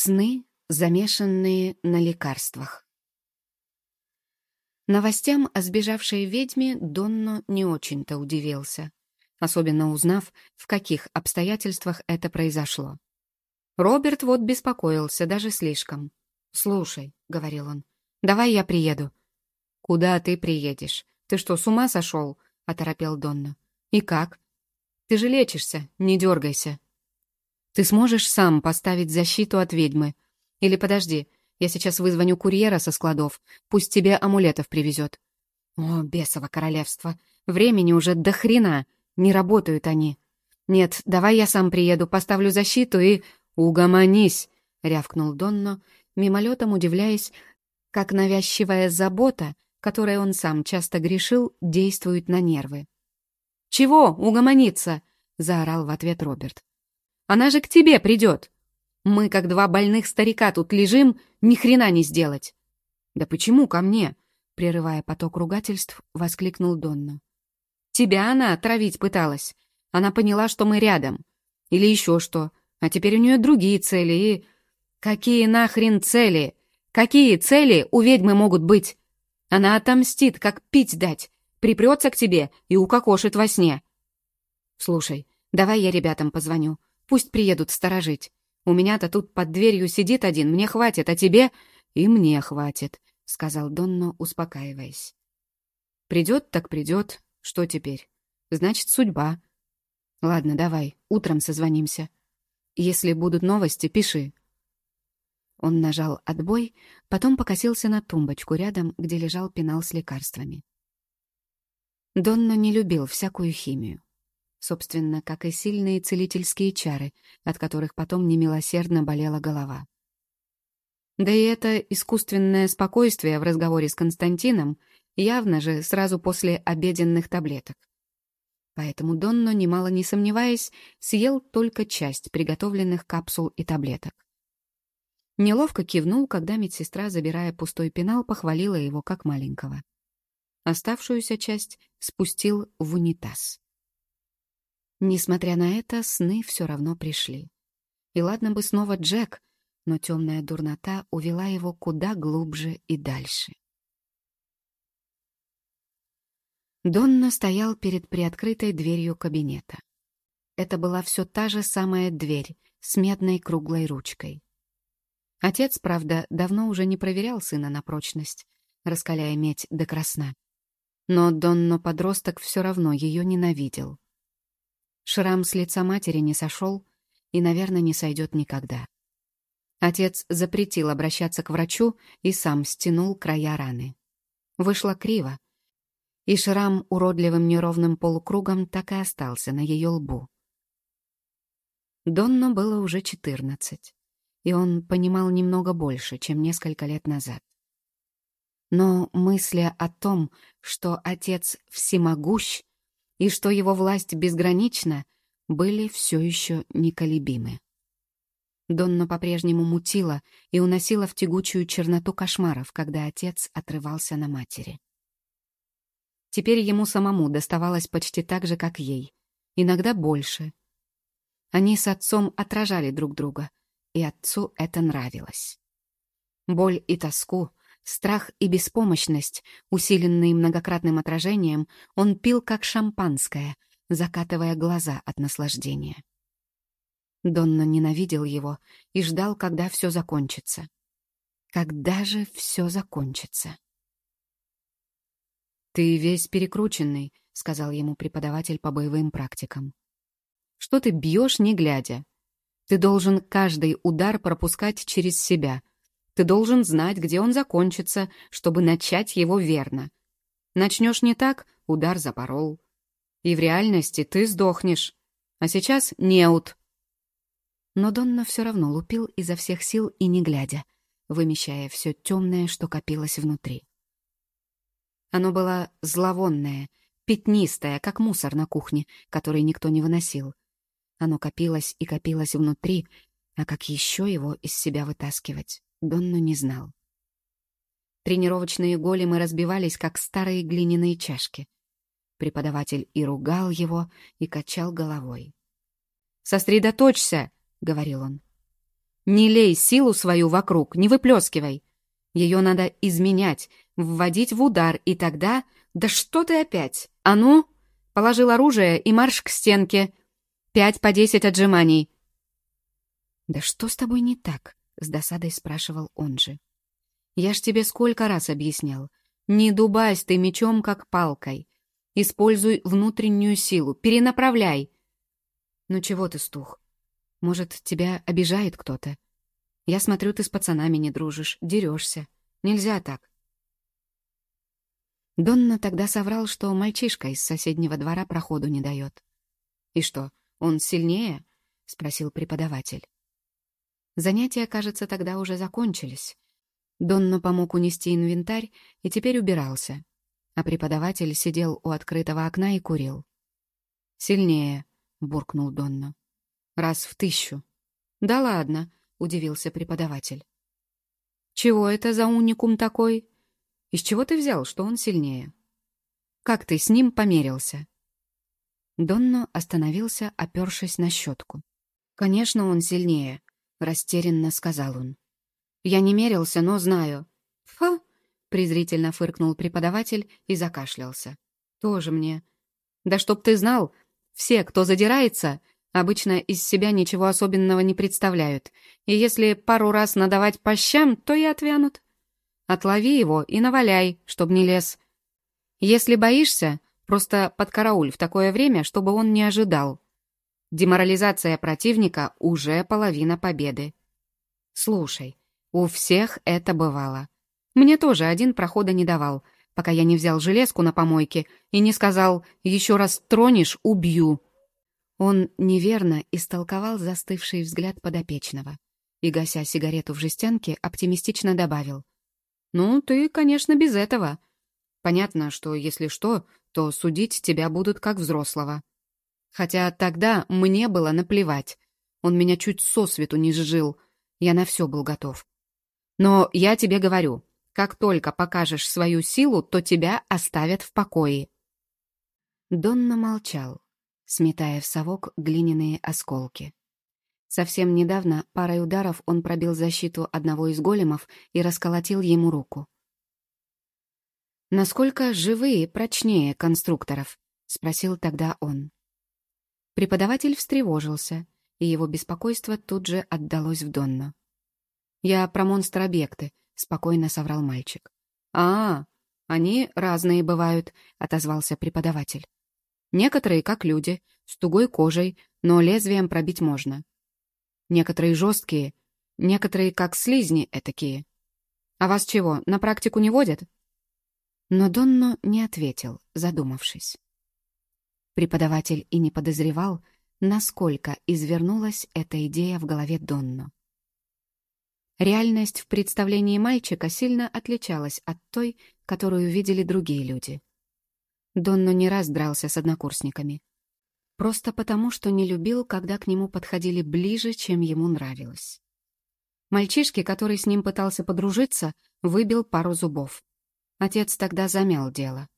Сны, замешанные на лекарствах. Новостям о сбежавшей ведьме Донно не очень-то удивился, особенно узнав, в каких обстоятельствах это произошло. Роберт вот беспокоился, даже слишком. «Слушай», — говорил он, — «давай я приеду». «Куда ты приедешь? Ты что, с ума сошел?» — оторопел Донно. «И как?» «Ты же лечишься, не дергайся». Ты сможешь сам поставить защиту от ведьмы? Или подожди, я сейчас вызвоню курьера со складов, пусть тебе амулетов привезет. О, бесово королевство, времени уже до хрена, не работают они. Нет, давай я сам приеду, поставлю защиту и... Угомонись, рявкнул Донно, мимолетом удивляясь, как навязчивая забота, которой он сам часто грешил, действует на нервы. «Чего угомониться?» — заорал в ответ Роберт. Она же к тебе придет. Мы, как два больных старика, тут лежим, ни хрена не сделать. Да почему ко мне? Прерывая поток ругательств, воскликнул Донна. Тебя она отравить пыталась. Она поняла, что мы рядом. Или еще что. А теперь у нее другие цели и... Какие нахрен цели? Какие цели у ведьмы могут быть? Она отомстит, как пить дать. Припрется к тебе и укокошит во сне. Слушай, давай я ребятам позвоню. Пусть приедут сторожить. У меня-то тут под дверью сидит один, мне хватит, а тебе...» «И мне хватит», — сказал Донно, успокаиваясь. «Придет, так придет. Что теперь? Значит, судьба. Ладно, давай, утром созвонимся. Если будут новости, пиши». Он нажал «отбой», потом покосился на тумбочку рядом, где лежал пенал с лекарствами. Донно не любил всякую химию собственно, как и сильные целительские чары, от которых потом немилосердно болела голова. Да и это искусственное спокойствие в разговоре с Константином явно же сразу после обеденных таблеток. Поэтому Донно, немало не сомневаясь, съел только часть приготовленных капсул и таблеток. Неловко кивнул, когда медсестра, забирая пустой пенал, похвалила его как маленького. Оставшуюся часть спустил в унитаз. Несмотря на это, сны все равно пришли. И ладно бы снова Джек, но темная дурнота увела его куда глубже и дальше. Донна стоял перед приоткрытой дверью кабинета. Это была все та же самая дверь с медной круглой ручкой. Отец, правда, давно уже не проверял сына на прочность, раскаляя медь до красна. Но Донно-подросток все равно ее ненавидел. Шрам с лица матери не сошел и, наверное, не сойдет никогда. Отец запретил обращаться к врачу и сам стянул края раны. Вышло криво, и шрам уродливым неровным полукругом так и остался на ее лбу. Донно было уже четырнадцать, и он понимал немного больше, чем несколько лет назад. Но мысли о том, что отец всемогущ, и что его власть безгранична, были все еще неколебимы. Донна по-прежнему мутила и уносила в тягучую черноту кошмаров, когда отец отрывался на матери. Теперь ему самому доставалось почти так же, как ей, иногда больше. Они с отцом отражали друг друга, и отцу это нравилось. Боль и тоску, Страх и беспомощность, усиленные многократным отражением, он пил как шампанское, закатывая глаза от наслаждения. Донна ненавидел его и ждал, когда все закончится. Когда же все закончится? «Ты весь перекрученный», — сказал ему преподаватель по боевым практикам. «Что ты бьешь, не глядя? Ты должен каждый удар пропускать через себя, ты должен знать, где он закончится, чтобы начать его верно. Начнешь не так — удар запорол. И в реальности ты сдохнешь. А сейчас неут. Но Донна все равно лупил изо всех сил и не глядя, вымещая все темное, что копилось внутри. Оно было зловонное, пятнистое, как мусор на кухне, который никто не выносил. Оно копилось и копилось внутри, а как еще его из себя вытаскивать? Донну не знал. Тренировочные големы разбивались, как старые глиняные чашки. Преподаватель и ругал его, и качал головой. «Сосредоточься!» — говорил он. Не лей силу свою вокруг, не выплескивай. Ее надо изменять, вводить в удар, и тогда... Да что ты опять? А ну, положил оружие и марш к стенке. Пять по десять отжиманий. «Да что с тобой не так?» — с досадой спрашивал он же. «Я ж тебе сколько раз объяснял. Не дубась ты мечом, как палкой. Используй внутреннюю силу, перенаправляй. Ну чего ты стух? Может, тебя обижает кто-то? Я смотрю, ты с пацанами не дружишь, дерешься. Нельзя так. Донна тогда соврал, что мальчишка из соседнего двора проходу не дает. «И что, он сильнее?» — спросил преподаватель. Занятия, кажется, тогда уже закончились. Донна помог унести инвентарь и теперь убирался, а преподаватель сидел у открытого окна и курил. «Сильнее», — буркнул Донна. «Раз в тысячу». «Да ладно», — удивился преподаватель. «Чего это за уникум такой? Из чего ты взял, что он сильнее? Как ты с ним померился?» Донно остановился, опершись на щетку. «Конечно, он сильнее», — растерянно сказал он. «Я не мерился, но знаю». «Фу!» — презрительно фыркнул преподаватель и закашлялся. «Тоже мне». «Да чтоб ты знал, все, кто задирается, обычно из себя ничего особенного не представляют, и если пару раз надавать по щам, то и отвянут. Отлови его и наваляй, чтоб не лез. Если боишься, просто подкарауль в такое время, чтобы он не ожидал. Деморализация противника — уже половина победы. Слушай, у всех это бывало. Мне тоже один прохода не давал — пока я не взял железку на помойке и не сказал «еще раз тронешь, убью». Он неверно истолковал застывший взгляд подопечного и, гася сигарету в жестянке, оптимистично добавил. «Ну, ты, конечно, без этого. Понятно, что, если что, то судить тебя будут как взрослого. Хотя тогда мне было наплевать. Он меня чуть сосвету не сжил. Я на все был готов. Но я тебе говорю, как только покажешь свою силу, то тебя оставят в покое». Донна молчал, сметая в совок глиняные осколки. Совсем недавно парой ударов он пробил защиту одного из големов и расколотил ему руку. «Насколько живые прочнее конструкторов?» — спросил тогда он. Преподаватель встревожился, и его беспокойство тут же отдалось в Донну. «Я про монстр-объекты», — спокойно соврал мальчик. «А, они разные бывают», — отозвался преподаватель. «Некоторые как люди, с тугой кожей, но лезвием пробить можно. Некоторые жесткие, некоторые как слизни этакие. А вас чего, на практику не водят?» Но Донно не ответил, задумавшись. Преподаватель и не подозревал, насколько извернулась эта идея в голове Донно. Реальность в представлении мальчика сильно отличалась от той, которую видели другие люди. Донно не раз дрался с однокурсниками. Просто потому, что не любил, когда к нему подходили ближе, чем ему нравилось. Мальчишке, который с ним пытался подружиться, выбил пару зубов. Отец тогда замял дело.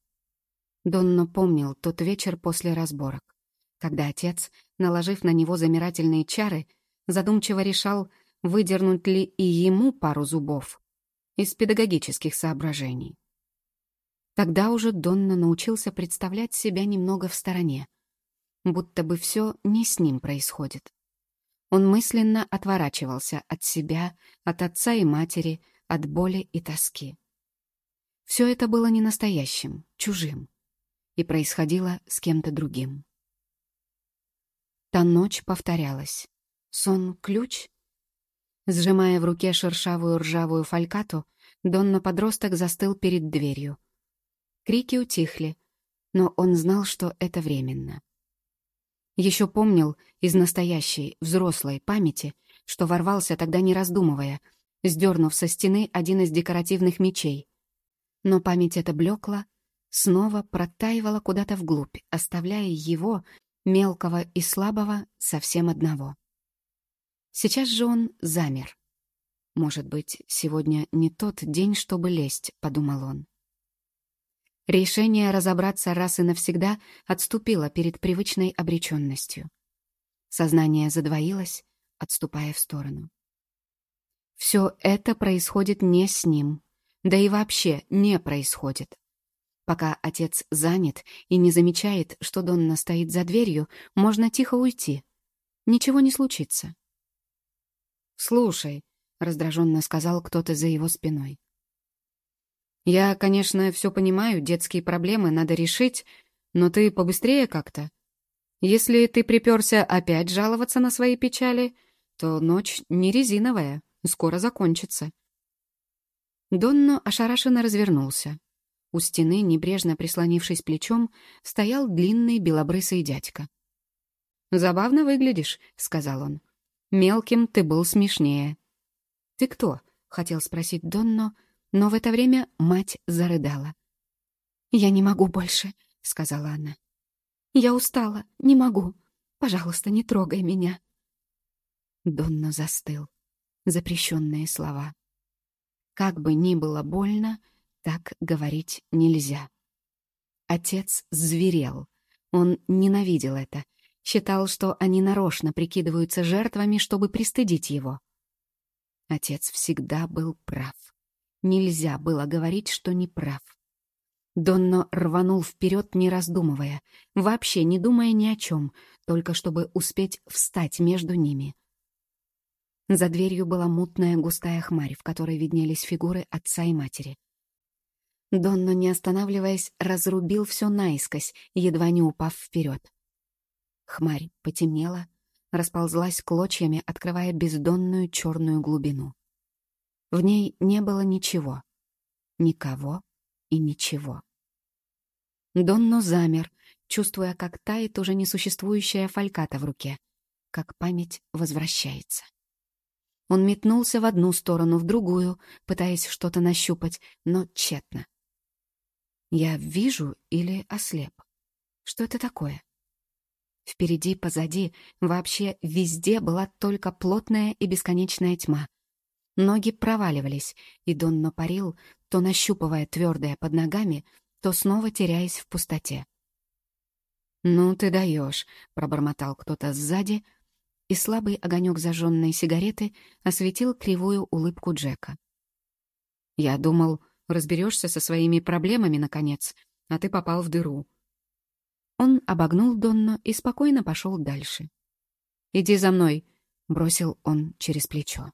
Донно помнил тот вечер после разборок, когда отец, наложив на него замирательные чары, задумчиво решал, выдернуть ли и ему пару зубов из педагогических соображений. Тогда уже Донна научился представлять себя немного в стороне, будто бы все не с ним происходит. Он мысленно отворачивался от себя, от отца и матери, от боли и тоски. Все это было не настоящим, чужим, и происходило с кем-то другим. Та ночь повторялась. Сон — ключ, Сжимая в руке шершавую ржавую фалькату, Донна-подросток застыл перед дверью. Крики утихли, но он знал, что это временно. Еще помнил из настоящей, взрослой памяти, что ворвался тогда не раздумывая, сдернув со стены один из декоративных мечей. Но память эта блекла, снова протаивала куда-то вглубь, оставляя его, мелкого и слабого, совсем одного. Сейчас же он замер. «Может быть, сегодня не тот день, чтобы лезть», — подумал он. Решение разобраться раз и навсегда отступило перед привычной обреченностью. Сознание задвоилось, отступая в сторону. Все это происходит не с ним, да и вообще не происходит. Пока отец занят и не замечает, что Донна стоит за дверью, можно тихо уйти. Ничего не случится. «Слушай», — раздраженно сказал кто-то за его спиной. «Я, конечно, все понимаю, детские проблемы надо решить, но ты побыстрее как-то. Если ты приперся опять жаловаться на свои печали, то ночь не резиновая, скоро закончится». Донно ошарашенно развернулся. У стены, небрежно прислонившись плечом, стоял длинный белобрысый дядька. «Забавно выглядишь», — сказал он. «Мелким ты был смешнее». «Ты кто?» — хотел спросить Донно, но в это время мать зарыдала. «Я не могу больше», — сказала она. «Я устала, не могу. Пожалуйста, не трогай меня». Донно застыл. Запрещенные слова. Как бы ни было больно, так говорить нельзя. Отец зверел. Он ненавидел это. Считал, что они нарочно прикидываются жертвами, чтобы пристыдить его. Отец всегда был прав. Нельзя было говорить, что не прав. Донно рванул вперед, не раздумывая, вообще не думая ни о чем, только чтобы успеть встать между ними. За дверью была мутная густая хмарь, в которой виднелись фигуры отца и матери. Донно, не останавливаясь, разрубил все наискось, едва не упав вперед. Хмарь потемнела, расползлась клочьями, открывая бездонную черную глубину. В ней не было ничего, никого и ничего. Донно замер, чувствуя, как тает уже несуществующая фальката в руке, как память возвращается. Он метнулся в одну сторону, в другую, пытаясь что-то нащупать, но тщетно. Я вижу или ослеп? Что это такое? Впереди, позади, вообще везде была только плотная и бесконечная тьма. Ноги проваливались, и Донно парил, то нащупывая твердое под ногами, то снова теряясь в пустоте. «Ну ты даешь», — пробормотал кто-то сзади, и слабый огонек зажженной сигареты осветил кривую улыбку Джека. «Я думал, Разберешься со своими проблемами, наконец, а ты попал в дыру». Он обогнул Донно и спокойно пошел дальше. «Иди за мной», — бросил он через плечо.